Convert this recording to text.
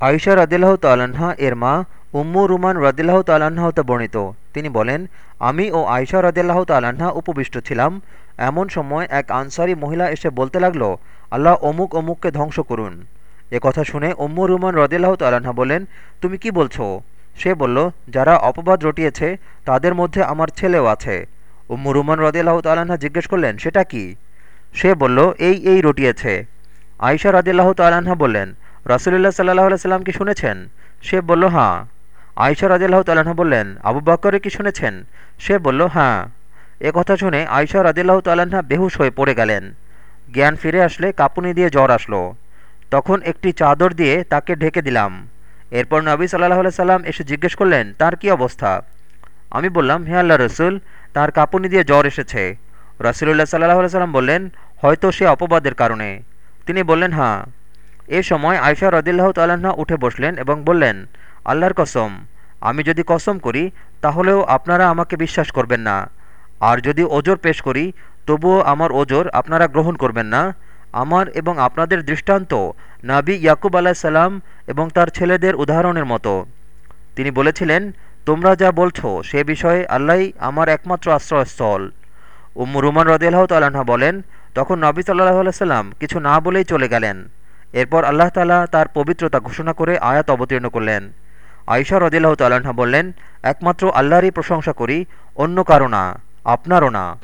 আইসা রদিল্লাহ তাল্লাহা এর মা উম্মু রুমান রদিল্লাহ তাল্লাহা হতে বর্ণিত। তিনি বলেন, আমি ও আয়সা রদিল্লাহ তাল্লাহা উপবিষ্ট ছিলাম। এমন সময় এক আনসারি মহিলা এসে বলতে লাগল, আল্লাহ অমুক অমুককে ধ্বংস করুন। এ কথা শুনে উম্মু রুমান রদিল্লাহ তাল্লাহা বলেন, তুমি কি বলছো? সে বলল, যারা অপবাদ রটিয়েছে, তাদের মধ্যে আমার ছেলেও আছে। উম্মু রুমান রদিল্লাহ তাল্লাহা জিজ্ঞেস করলেন, সেটা কি? সে বলল, এই এই রটিয়েছে। আয়সা রদিল্লাহ তাল্লাহা বললেন রাসুলুল্লাহ সাল্লাহ সাল্লাম কি শুনেছেন? সে বলল হাঁ আয়সা রাজিল্লাহ তাল্লাহ বললেন, আবু বাক্করে কি শুনেছেন? সে বলল হ্যাঁ। এ কথা শুনে আয়সা রাজিল্লাহ তাল্লাহা বেহুশ হয়ে পড়ে গেলেন। জ্ঞান ফিরে আসলে কাঁপুনি দিয়ে জ্বর আসলো। তখন একটি চাদর দিয়ে তাকে ঢেকে দিলাম। এরপর নবী সাল্লাহ সাল্লাম এসে জিজ্ঞেস করলেন, তার কি অবস্থা? আমি বললাম, হে আল্লাহ রসুল, তার কাঁপুনি দিয়ে জ্বর এসেছে। রসুল্লাহ সাল্লাহ সাল্লাম বললেন, হয়তো সে অপবাদের কারণে। তিনি বললেন হ্যাঁ। এ সময় আয়সা রদিল্লাহ তাল্লাহা উঠে বসলেন এবং বললেন, আল্লাহর কসম, আমি যদি কসম করি, তাহলেও আপনারা আমাকে বিশ্বাস করবেন না। আর যদি ওজোর পেশ করি, তবুও আমার ওজোর আপনারা গ্রহণ করবেন না। আমার এবং আপনাদের দৃষ্টান্ত নাবি ইয়াকুব আলাহ সাল্লাম এবং তার ছেলেদের উদাহরণের মতো। তিনি বলেছিলেন, তোমরা যা বলছো, সে বিষয়ে আল্লাহ আমার একমাত্র আশ্রয়স্থল। উম্মু রুমান রদিল্লাহ তাল্লাহা বলেন, তখন নবী সাল্লাহ সাল্লাম কিছু না বলেই চলে গেলেন। এরপর আল্লাহ তালা তার পবিত্রতা ঘোষণা করে আয়াত অবতীর্ণ করলেন। আইসা রদিল্লাহ তাল্লাহা বললেন, একমাত্র আল্লাহরই প্রশংসা করি, অন্য কারও না, আপনারও না।